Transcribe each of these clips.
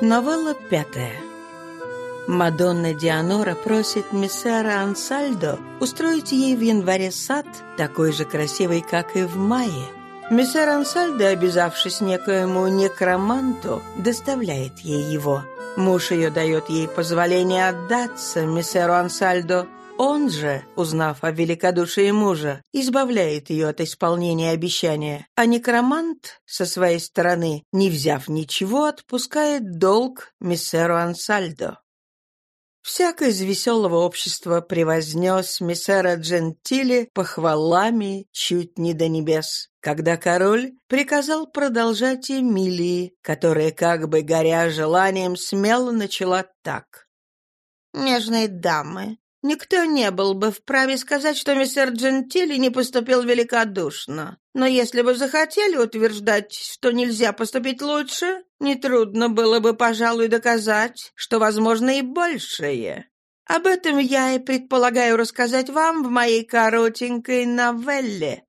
Новелла пятая. Мадонна Дианора просит миссера Ансальдо устроить ей в январе сад, такой же красивый, как и в мае. Мессер Ансальдо, обязавшись некоему некроманту, доставляет ей его. Муж ее дает ей позволение отдаться мессеру Ансальдо, он же, узнав о великодушии мужа, избавляет ее от исполнения обещания, а некромант, со своей стороны, не взяв ничего, отпускает долг миссеру Ансальдо. Всяк из веселого общества превознес миссера Джентили похвалами чуть не до небес, когда король приказал продолжать Эмилии, которая, как бы горя желанием, смело начала так. «Нежные дамы, Никто не был бы вправе сказать, что мистер Джентили не поступил великодушно. Но если бы захотели утверждать, что нельзя поступить лучше, нетрудно было бы, пожалуй, доказать, что возможно и большее. Об этом я и предполагаю рассказать вам в моей коротенькой новелле.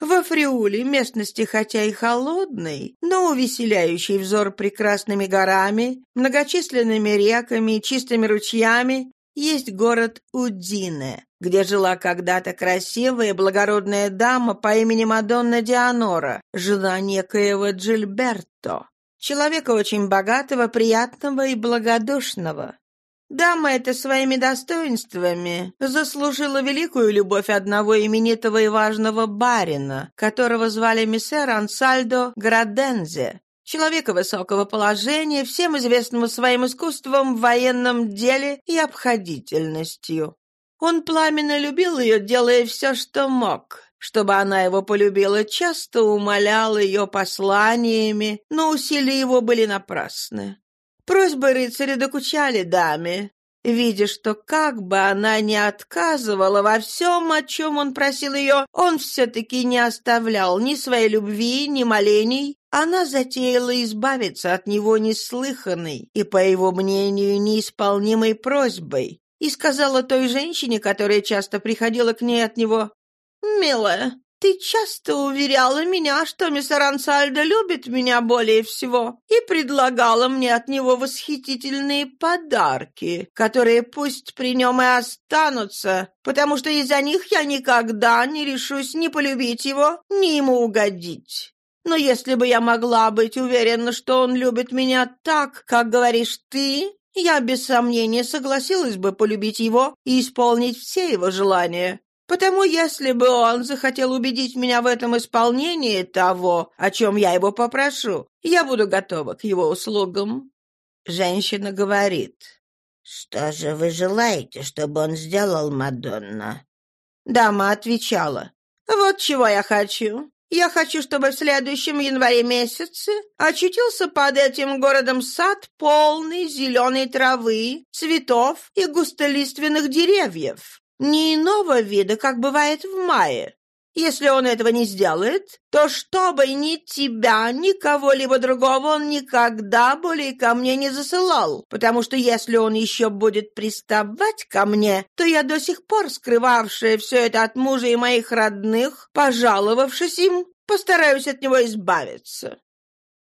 Во Фриуле, местности хотя и холодной, но увеселяющей взор прекрасными горами, многочисленными реками и чистыми ручьями, есть город Удине, где жила когда-то красивая и благородная дама по имени Мадонна Дианора, жена некоего Джильберто, человека очень богатого, приятного и благодушного. Дама эта своими достоинствами заслужила великую любовь одного именитого и важного барина, которого звали миссер Ансальдо Градензе, человека высокого положения, всем известного своим искусством в военном деле и обходительностью. Он пламенно любил ее, делая все, что мог, чтобы она его полюбила, часто умолял ее посланиями, но усилия его были напрасны. Просьбы рыцаря докучали даме, Видя, что как бы она ни отказывала во всем, о чем он просил ее, он все-таки не оставлял ни своей любви, ни молений, она затеяла избавиться от него неслыханной и, по его мнению, неисполнимой просьбой, и сказала той женщине, которая часто приходила к ней от него, «Милая, ты часто уверяла меня, что мистер Ансальдо любит меня более всего, и предлагала мне от него восхитительные подарки, которые пусть при нем и останутся, потому что из-за них я никогда не решусь ни полюбить его, ни ему угодить. Но если бы я могла быть уверена, что он любит меня так, как говоришь ты, я без сомнения согласилась бы полюбить его и исполнить все его желания. Потому если бы он захотел убедить меня в этом исполнении того, о чем я его попрошу, я буду готова к его услугам». Женщина говорит. «Что же вы желаете, чтобы он сделал, Мадонна?» Дама отвечала. «Вот чего я хочу. Я хочу, чтобы в следующем январе месяце очутился под этим городом сад, полный зеленой травы, цветов и густолиственных деревьев не иного вида, как бывает в мае. Если он этого не сделает, то чтобы ни тебя, ни кого-либо другого он никогда более ко мне не засылал, потому что если он еще будет приставать ко мне, то я до сих пор скрывавшая все это от мужа и моих родных, пожаловавшись им, постараюсь от него избавиться.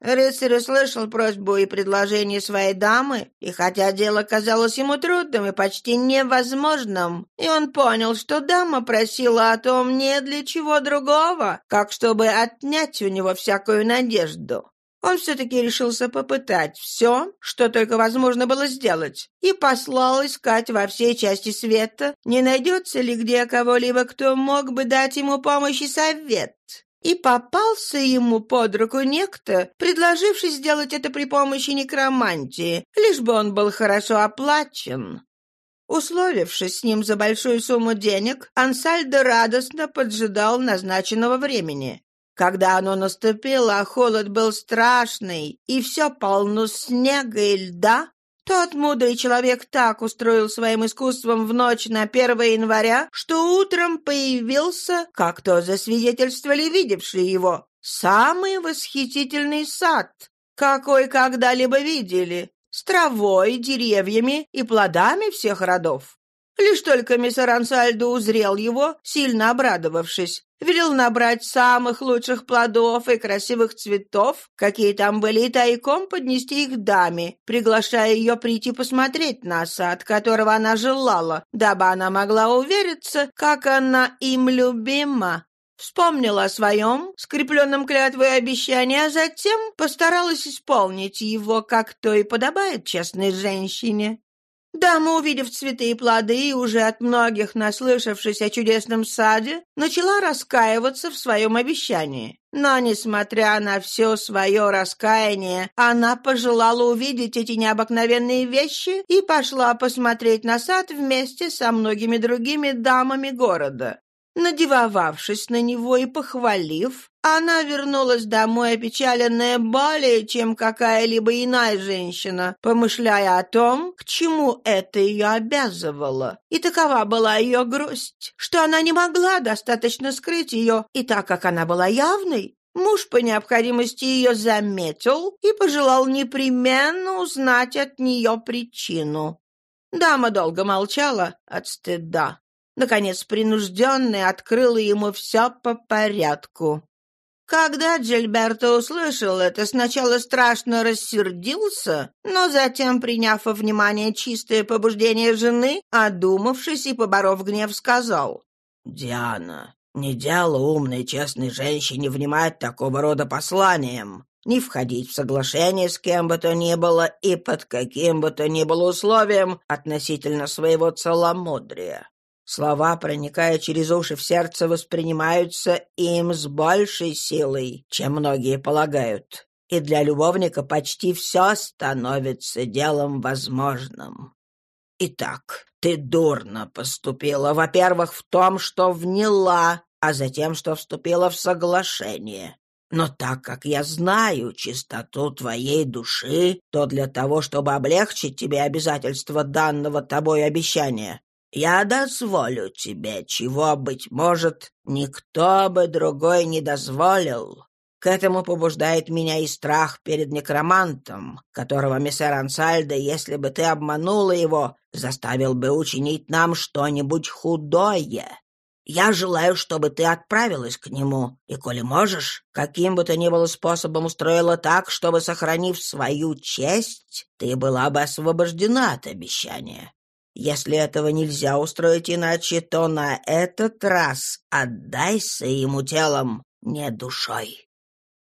Рыцарь услышал просьбу и предложение своей дамы, и хотя дело казалось ему трудным и почти невозможным, и он понял, что дама просила о том не для чего другого, как чтобы отнять у него всякую надежду. Он все-таки решился попытать все, что только возможно было сделать, и послал искать во всей части света, не найдется ли где кого-либо, кто мог бы дать ему помощь и совет. И попался ему под руку некто, предложивший сделать это при помощи некромантии, лишь бы он был хорошо оплачен. Условившись с ним за большую сумму денег, Ансальдо радостно поджидал назначенного времени. Когда оно наступило, холод был страшный, и все полно снега и льда, тот мудрый человек так устроил своим искусством в ночь на 1 января, что утром появился, как то засвидетельствовали видевшие его, самый восхитительный сад, какой когда-либо видели, с травой, деревьями и плодами всех родов. Лишь только мистер Ансальдо узрел его, сильно обрадовавшись, велел набрать самых лучших плодов и красивых цветов, какие там были, и тайком поднести их даме, приглашая ее прийти посмотреть на сад, которого она желала, дабы она могла увериться, как она им любима. Вспомнила о своем, скрепленном клятвой обещании, а затем постаралась исполнить его, как то и подобает честной женщине. Дама, увидев цветы и плоды, и уже от многих наслышавшись о чудесном саде, начала раскаиваться в своем обещании. Но, несмотря на все свое раскаяние, она пожелала увидеть эти необыкновенные вещи и пошла посмотреть на сад вместе со многими другими дамами города. Надевавшись на него и похвалив, она вернулась домой опечаленная более, чем какая-либо иная женщина, помышляя о том, к чему это ее обязывало. И такова была ее грусть, что она не могла достаточно скрыть ее, и так как она была явной, Муж по необходимости ее заметил и пожелал непременно узнать от нее причину. Дама долго молчала от стыда. Наконец, принужденный открыла ему все по порядку. Когда Джильберто услышал это, сначала страшно рассердился, но затем, приняв во внимание чистое побуждение жены, одумавшись и поборов гнев, сказал, «Диана, не дело умной, честной женщине внимать такого рода посланиям, не входить в соглашение с кем бы то ни было и под каким бы то ни было условием относительно своего целомудрия. Слова, проникая через уши в сердце, воспринимаются им с большей силой, чем многие полагают. И для любовника почти все становится делом возможным. Итак, ты дурно поступила, во-первых, в том, что вняла, а затем, что вступила в соглашение. Но так как я знаю чистоту твоей души, то для того, чтобы облегчить тебе обязательства данного тобой обещания, я дозволю тебе, чего, быть может, никто бы другой не дозволил. К этому побуждает меня и страх перед некромантом, которого мессер Ансальдо, если бы ты обманула его, заставил бы учинить нам что-нибудь худое. Я желаю, чтобы ты отправилась к нему, и, коли можешь, каким бы то ни было способом устроила так, чтобы, сохранив свою честь, ты была бы освобождена от обещания. Если этого нельзя устроить иначе, то на этот раз отдайся ему телом, не душой».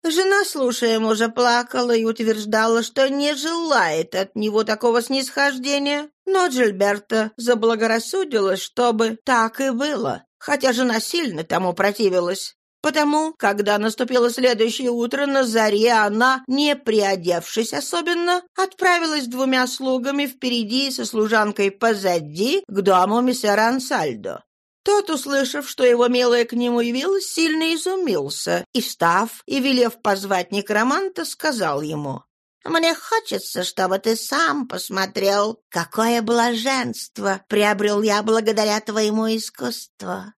Жена, слушая мужа, плакала и утверждала, что не желает от него такого снисхождения. Но Джильберта заблагорассудилась, чтобы так и было, хотя жена сильно тому противилась. Потому, когда наступило следующее утро, на заре она, не приодевшись особенно, отправилась двумя слугами впереди со служанкой позади к дому мессера Ансальдо. Тот, услышав, что его милая к нему явилась, сильно изумился и, встав и велев позвать некроманта, сказал ему, «Мне хочется, чтобы ты сам посмотрел, какое блаженство приобрел я благодаря твоему искусству.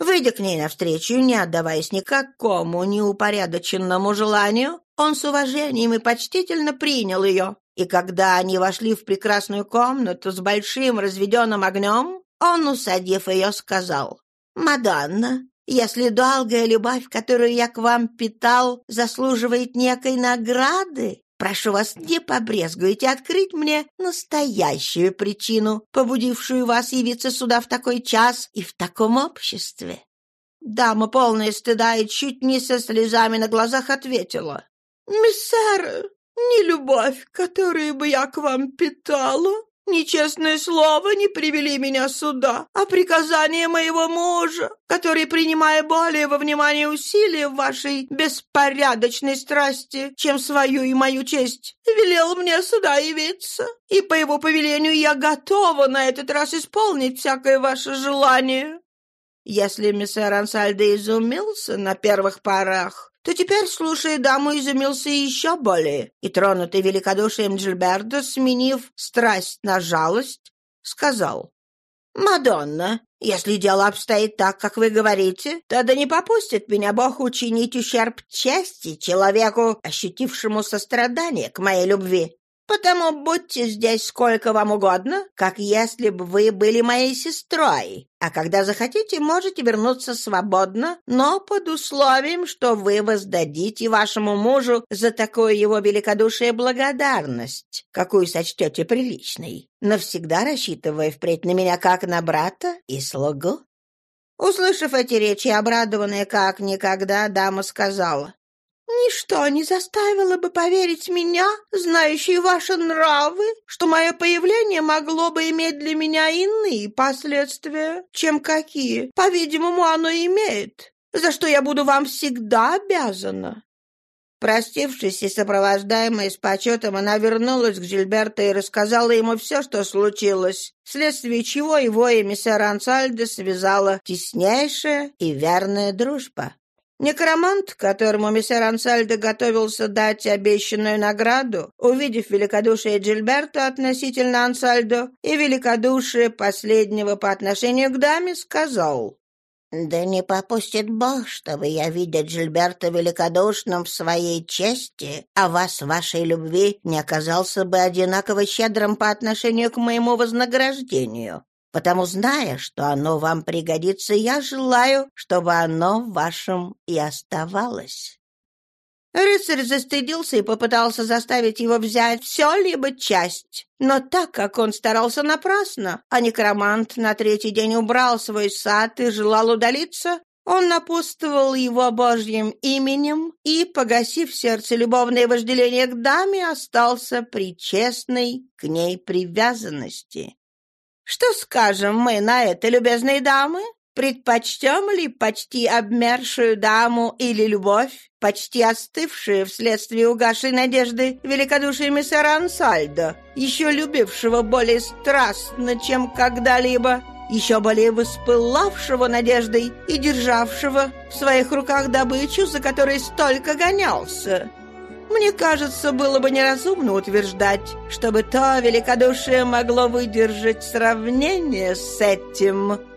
Выйдя к ней навстречу, не отдаваясь никакому неупорядоченному желанию, он с уважением и почтительно принял ее. И когда они вошли в прекрасную комнату с большим разведенным огнем, он, усадив ее, сказал, «Мадонна, если долгая любовь, которую я к вам питал, заслуживает некой награды, Прошу вас, не побрезгуйте открыть мне настоящую причину, побудившую вас явиться сюда в такой час и в таком обществе». Дама, полная стыда и чуть не со слезами на глазах, ответила. «Миссер, не любовь, которую бы я к вам питала, Нечестное слово не привели меня сюда, а приказание моего мужа, который, принимая более во внимание усилия вашей беспорядочной страсти, чем свою и мою честь, велел мне сюда явиться. И по его повелению я готова на этот раз исполнить всякое ваше желание». Если мистер Ансальдо изумился на первых порах, то теперь, слушая даму, изумился еще более, и, тронутый великодушием Джильберта, сменив страсть на жалость, сказал, «Мадонна, если дело обстоит так, как вы говорите, тогда не попустит меня Бог учинить ущерб чести человеку, ощутившему сострадание к моей любви. Потому будьте здесь сколько вам угодно, как если бы вы были моей сестрой. А когда захотите, можете вернуться свободно, но под условием, что вы воздадите вашему мужу за такое его великодушие благодарность, какую сочтете приличной, навсегда рассчитывая впредь на меня как на брата и слугу». Услышав эти речи, обрадованная как никогда, дама сказала, Ничто не заставило бы поверить меня, знающей ваши нравы, что мое появление могло бы иметь для меня иные последствия, чем какие, по-видимому, оно имеет, за что я буду вам всегда обязана». Простившись и сопровождаемая с почетом, она вернулась к Жильберту и рассказала ему все, что случилось, вследствие чего его и миссер Ансальдо связала теснейшая и верная дружба. Некромант, которому мессер Ансальдо готовился дать обещанную награду, увидев великодушие Джильберта относительно Ансальдо и великодушие последнего по отношению к даме, сказал «Да не попустит Бог, чтобы я, видя Джильберта великодушным в своей чести, а вас вашей любви не оказался бы одинаково щедрым по отношению к моему вознаграждению. Потому, зная, что оно вам пригодится, я желаю, чтобы оно вашим и оставалось». Рыцарь застыдился и попытался заставить его взять все либо часть. Но так как он старался напрасно, а некромант на третий день убрал свой сад и желал удалиться, он напутствовал его божьим именем и, погасив в сердце любовное вожделение к даме, остался при честной к ней привязанности. Что скажем мы на это, любезные дамы? Предпочтем ли почти обмершую даму или любовь, почти остывшую вследствие угасшей надежды великодушия мистера Ансальдо, еще любившего более страстно, чем когда-либо, еще более воспылавшего надеждой и державшего в своих руках добычу, за которой столько гонялся? Мне кажется, было бы неразумно утверждать, чтобы то великодушие могло выдержать сравнение с этим.